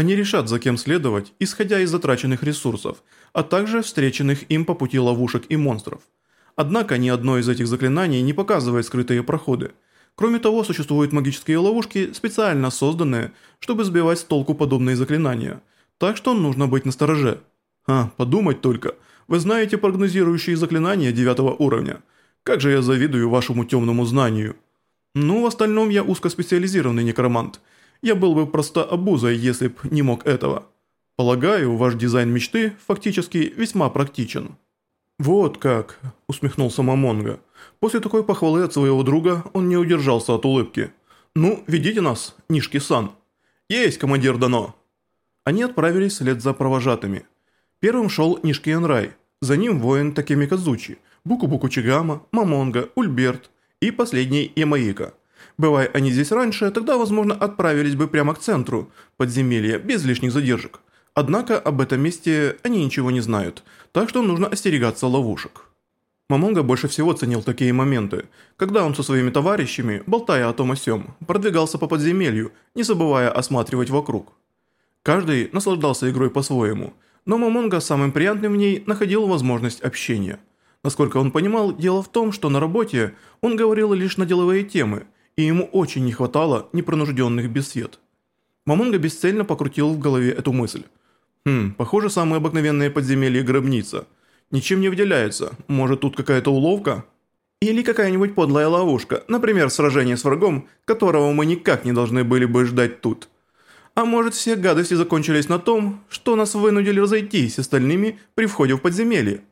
Они решат, за кем следовать, исходя из затраченных ресурсов, а также встреченных им по пути ловушек и монстров. Однако ни одно из этих заклинаний не показывает скрытые проходы. Кроме того, существуют магические ловушки, специально созданные, чтобы сбивать с толку подобные заклинания. Так что нужно быть настороже. А, подумать только. Вы знаете прогнозирующие заклинания девятого уровня. Как же я завидую вашему темному знанию. Ну, в остальном я узкоспециализированный некромант. Я был бы просто обузой, если б не мог этого. Полагаю, ваш дизайн мечты фактически весьма практичен. «Вот как», – усмехнулся Мамонга. После такой похвалы от своего друга он не удержался от улыбки. «Ну, ведите нас, Нишки-сан». «Есть, командир Дано». Они отправились вслед за провожатыми. Первым шел Нишки Энрай, за ним воин Такеми Казучи, Буку-Буку Чигама, Мамонга, Ульберт и последний Ямаика. Бывая они здесь раньше, тогда, возможно, отправились бы прямо к центру подземелья, без лишних задержек. Однако об этом месте они ничего не знают, так что нужно остерегаться ловушек. Мамонга больше всего ценил такие моменты, когда он со своими товарищами, болтая о том о сём, продвигался по подземелью, не забывая осматривать вокруг. Каждый наслаждался игрой по-своему, но Мамонга самым приятным в ней находил возможность общения. Насколько он понимал, дело в том, что на работе он говорил лишь на деловые темы, и ему очень не хватало непринужденных бесед. Мамонга бесцельно покрутил в голове эту мысль. Хм, похоже, самое обыкновенное подземелье гробница. Ничем не выделяется. Может, тут какая-то уловка? Или какая-нибудь подлая ловушка, например, сражение с врагом, которого мы никак не должны были бы ждать тут. А может, все гадости закончились на том, что нас вынудили разойтись с остальными при входе в подземелье?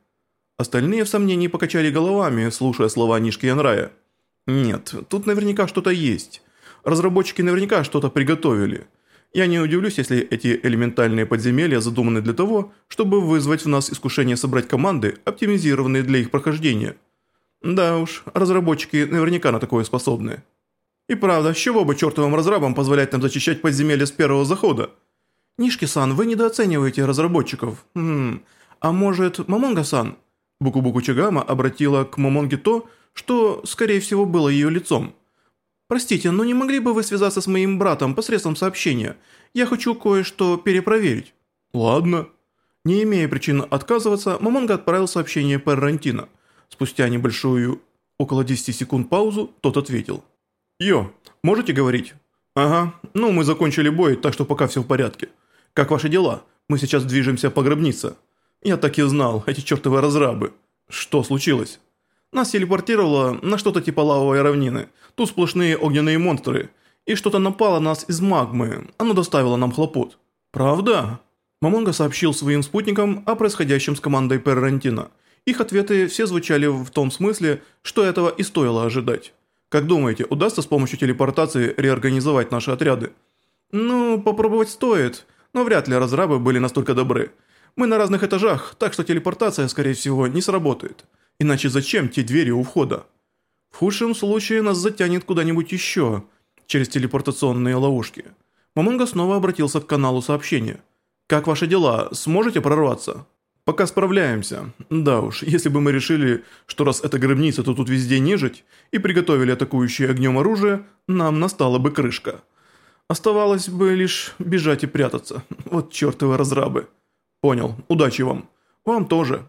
Остальные в сомнении покачали головами, слушая слова Нишки Янрая. Нет, тут наверняка что-то есть. Разработчики наверняка что-то приготовили. Я не удивлюсь, если эти элементальные подземелья задуманы для того, чтобы вызвать в нас искушение собрать команды, оптимизированные для их прохождения. Да уж, разработчики наверняка на такое способны. И правда, с чего бы чертовым разрабам позволять нам зачищать подземелья с первого захода? Нишки-сан, вы недооцениваете разработчиков. Хм, а может, Мамонга-сан? Буку-Буку Чигама обратила к Мамонге то, что, скорее всего, было ее лицом. «Простите, но не могли бы вы связаться с моим братом посредством сообщения? Я хочу кое-что перепроверить». «Ладно». Не имея причин отказываться, Мамонга отправил сообщение Перрантино. Спустя небольшую, около 10 секунд паузу, тот ответил. «Йо, можете говорить?» «Ага, ну мы закончили бой, так что пока все в порядке. Как ваши дела? Мы сейчас движемся по гробнице». «Я так и знал, эти чертовы разрабы». «Что случилось?» Нас телепортировало на что-то типа лавовой равнины. Тут сплошные огненные монстры. И что-то напало нас из магмы. Оно доставило нам хлопот. Правда? Мамонга сообщил своим спутникам о происходящем с командой Перрантина. Их ответы все звучали в том смысле, что этого и стоило ожидать. Как думаете, удастся с помощью телепортации реорганизовать наши отряды? Ну, попробовать стоит, но вряд ли разрабы были настолько добры. Мы на разных этажах, так что телепортация, скорее всего, не сработает. Иначе зачем те двери у входа? В худшем случае нас затянет куда-нибудь еще, через телепортационные ловушки. Мамонга снова обратился к каналу сообщения. «Как ваши дела? Сможете прорваться?» «Пока справляемся. Да уж, если бы мы решили, что раз это гробница, то тут везде нежить, и приготовили атакующее огнем оружие, нам настала бы крышка. Оставалось бы лишь бежать и прятаться. Вот чертовы разрабы». «Понял. Удачи вам. Вам тоже».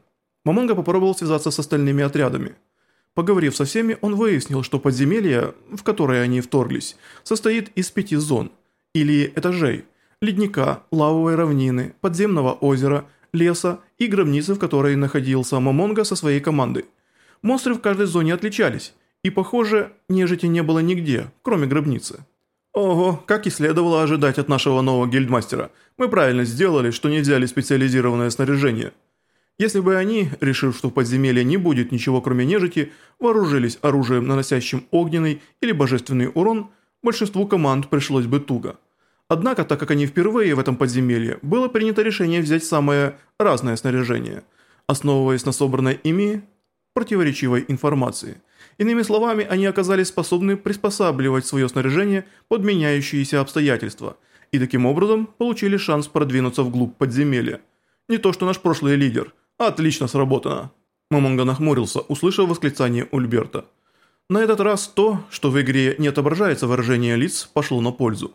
Мамонга попробовал связаться с остальными отрядами. Поговорив со всеми, он выяснил, что подземелье, в которое они вторглись, состоит из пяти зон, или этажей, ледника, лавовой равнины, подземного озера, леса и гробницы, в которой находился Мамонга со своей командой. Монстры в каждой зоне отличались, и, похоже, нежити не было нигде, кроме гробницы. Ого, как и следовало ожидать от нашего нового гильдмастера, мы правильно сделали, что не взяли специализированное снаряжение – если бы они, решив, что в подземелье не будет ничего кроме нежити, вооружились оружием, наносящим огненный или божественный урон, большинству команд пришлось бы туго. Однако, так как они впервые в этом подземелье, было принято решение взять самое разное снаряжение, основываясь на собранной ими противоречивой информации. Иными словами, они оказались способны приспосабливать свое снаряжение под меняющиеся обстоятельства, и таким образом получили шанс продвинуться вглубь подземелья. Не то что наш прошлый лидер – «Отлично сработано!» Мамонга нахмурился, услышав восклицание Ульберта. На этот раз то, что в игре не отображается выражение лиц, пошло на пользу.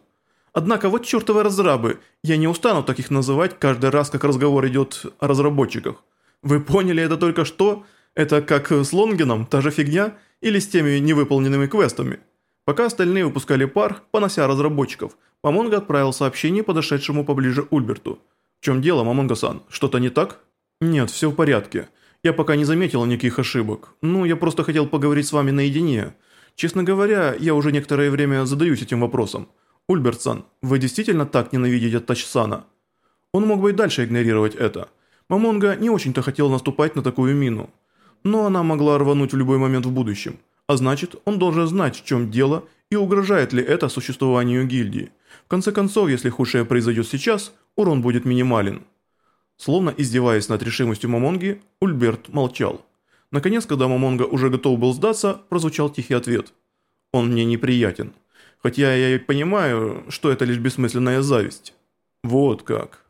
Однако вот чертовы разрабы, я не устану таких называть каждый раз, как разговор идет о разработчиках. Вы поняли это только что? Это как с Лонгеном, та же фигня? Или с теми невыполненными квестами? Пока остальные выпускали пар, понося разработчиков, Мамонга отправил сообщение подошедшему поближе Ульберту. «В чем дело, Мамонга-сан? Что-то не так?» «Нет, все в порядке. Я пока не заметил никаких ошибок. Ну, я просто хотел поговорить с вами наедине. Честно говоря, я уже некоторое время задаюсь этим вопросом. Ульберт-сан, вы действительно так ненавидите Тачсана?» Он мог бы и дальше игнорировать это. Мамонга не очень-то хотел наступать на такую мину. Но она могла рвануть в любой момент в будущем. А значит, он должен знать, в чем дело и угрожает ли это существованию гильдии. В конце концов, если худшее произойдет сейчас, урон будет минимален. Словно издеваясь над решимостью Мамонги, Ульберт молчал. Наконец, когда Мамонга уже готов был сдаться, прозвучал тихий ответ. «Он мне неприятен. Хотя я и понимаю, что это лишь бессмысленная зависть». «Вот как».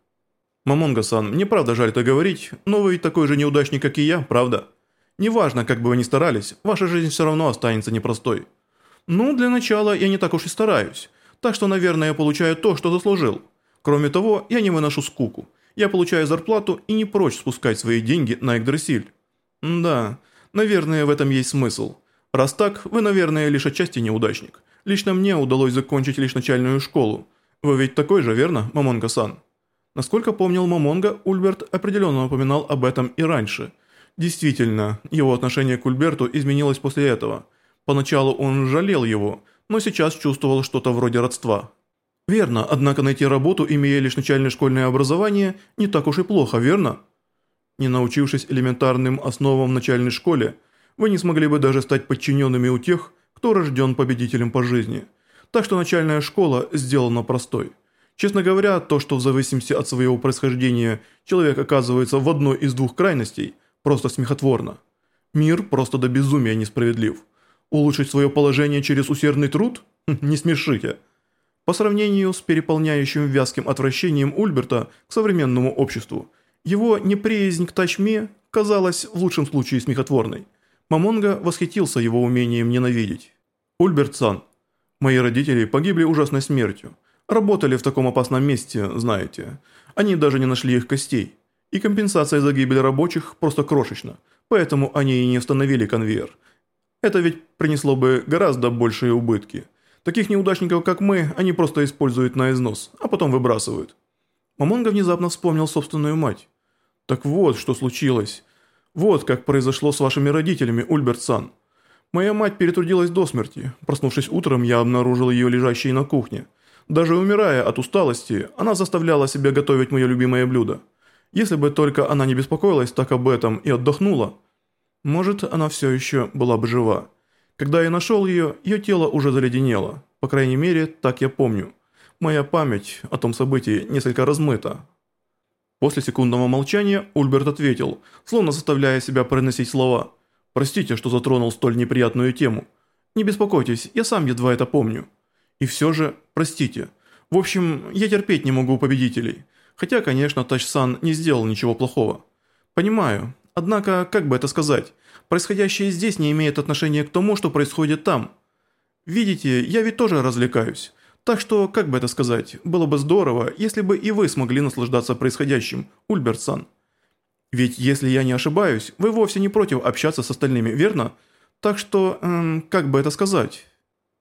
«Мамонга-сан, мне правда жаль это говорить, но вы такой же неудачник, как и я, правда? Неважно, как бы вы ни старались, ваша жизнь все равно останется непростой». «Ну, для начала я не так уж и стараюсь, так что, наверное, я получаю то, что заслужил. Кроме того, я не выношу скуку. Я получаю зарплату и не прочь спускать свои деньги на Игдрасиль. Да, наверное, в этом есть смысл. Раз так, вы, наверное, лишь отчасти неудачник. Лично мне удалось закончить лишь начальную школу. Вы ведь такой же, верно, Мамонга-сан? Насколько помнил Мамонга, Ульберт определенно упоминал об этом и раньше. Действительно, его отношение к Ульберту изменилось после этого. Поначалу он жалел его, но сейчас чувствовал что-то вроде родства. Верно, однако найти работу, имея лишь начальное школьное образование, не так уж и плохо, верно? Не научившись элементарным основам в начальной школе, вы не смогли бы даже стать подчиненными у тех, кто рожден победителем по жизни. Так что начальная школа сделана простой. Честно говоря, то, что в зависимости от своего происхождения человек оказывается в одной из двух крайностей, просто смехотворно. Мир просто до безумия несправедлив. Улучшить свое положение через усердный труд? Не смешите. По сравнению с переполняющим вязким отвращением Ульберта к современному обществу, его неприязнь к Тачме казалась в лучшем случае смехотворной. Мамонга восхитился его умением ненавидеть. «Ульберт-сан, мои родители погибли ужасной смертью. Работали в таком опасном месте, знаете. Они даже не нашли их костей. И компенсация за гибель рабочих просто крошечна, поэтому они и не установили конвейер. Это ведь принесло бы гораздо большие убытки». Таких неудачников, как мы, они просто используют на износ, а потом выбрасывают. Мамонга внезапно вспомнил собственную мать. Так вот, что случилось. Вот как произошло с вашими родителями, Ульберт-сан. Моя мать перетрудилась до смерти. Проснувшись утром, я обнаружил ее лежащей на кухне. Даже умирая от усталости, она заставляла себя готовить мое любимое блюдо. Если бы только она не беспокоилась так об этом и отдохнула, может, она все еще была бы жива. Когда я нашел ее, ее тело уже заледенело. По крайней мере, так я помню. Моя память о том событии несколько размыта. После секундного молчания Ульберт ответил, словно заставляя себя произносить слова. «Простите, что затронул столь неприятную тему. Не беспокойтесь, я сам едва это помню. И все же, простите. В общем, я терпеть не могу победителей. Хотя, конечно, Тач-сан не сделал ничего плохого. Понимаю. Однако, как бы это сказать, Происходящее здесь не имеет отношения к тому, что происходит там. Видите, я ведь тоже развлекаюсь. Так что, как бы это сказать, было бы здорово, если бы и вы смогли наслаждаться происходящим, Ульбертсан. Ведь, если я не ошибаюсь, вы вовсе не против общаться с остальными, верно? Так что, эм, как бы это сказать?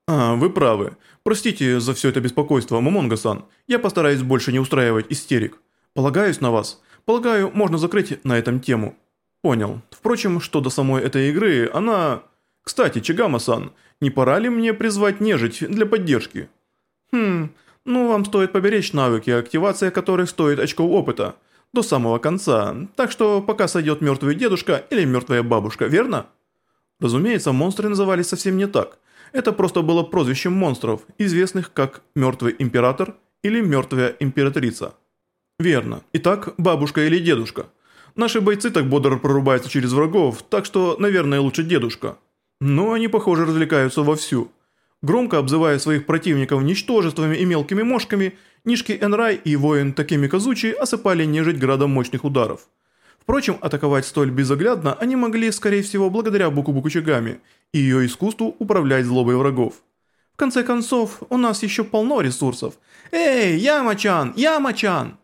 А, вы правы. Простите за все это беспокойство, Мамонга-сан. Я постараюсь больше не устраивать истерик. Полагаюсь на вас. Полагаю, можно закрыть на этом тему. Понял. Впрочем, что до самой этой игры, она... Кстати, Чигама-сан, не пора ли мне призвать нежить для поддержки? Хм, ну вам стоит поберечь навыки, активация которых стоит очков опыта. До самого конца. Так что пока сойдет мертвый дедушка или мертвая бабушка, верно? Разумеется, монстры назывались совсем не так. Это просто было прозвищем монстров, известных как «Мертвый император» или «Мертвая императрица». Верно. Итак, бабушка или дедушка – Наши бойцы так бодро прорубаются через врагов, так что, наверное, лучше дедушка. Но они, похоже, развлекаются вовсю. Громко обзывая своих противников ничтожествами и мелкими мошками, Нишки Энрай и воин Такими Казучи осыпали нежить градом мощных ударов. Впрочем, атаковать столь безоглядно они могли, скорее всего, благодаря Буку-Буку Чигами и ее искусству управлять злобой врагов. В конце концов, у нас еще полно ресурсов. Эй, Ямачан, Ямачан!